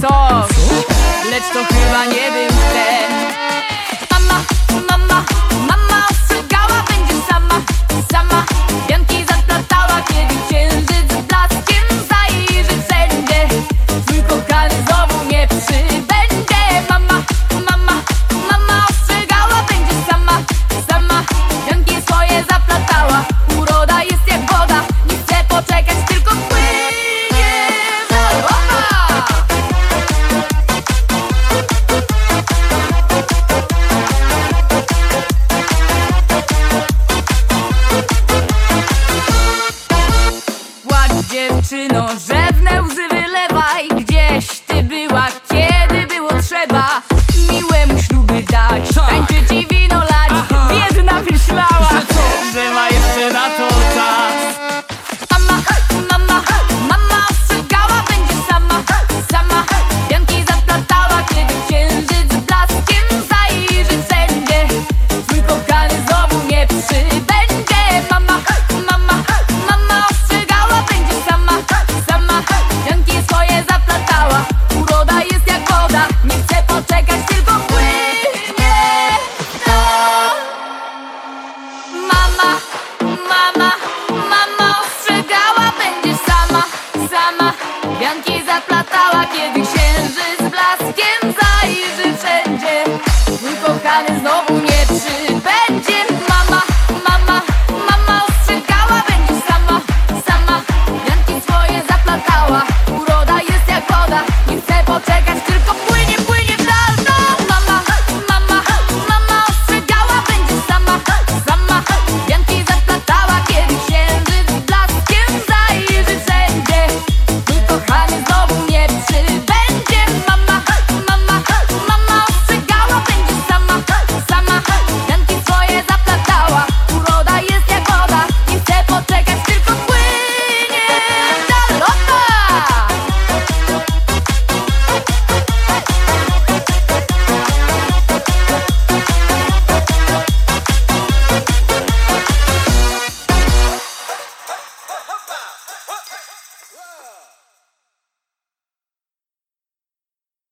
That's all. przynoszę. Wianki zaplatała, kiedy księżyc blaskiem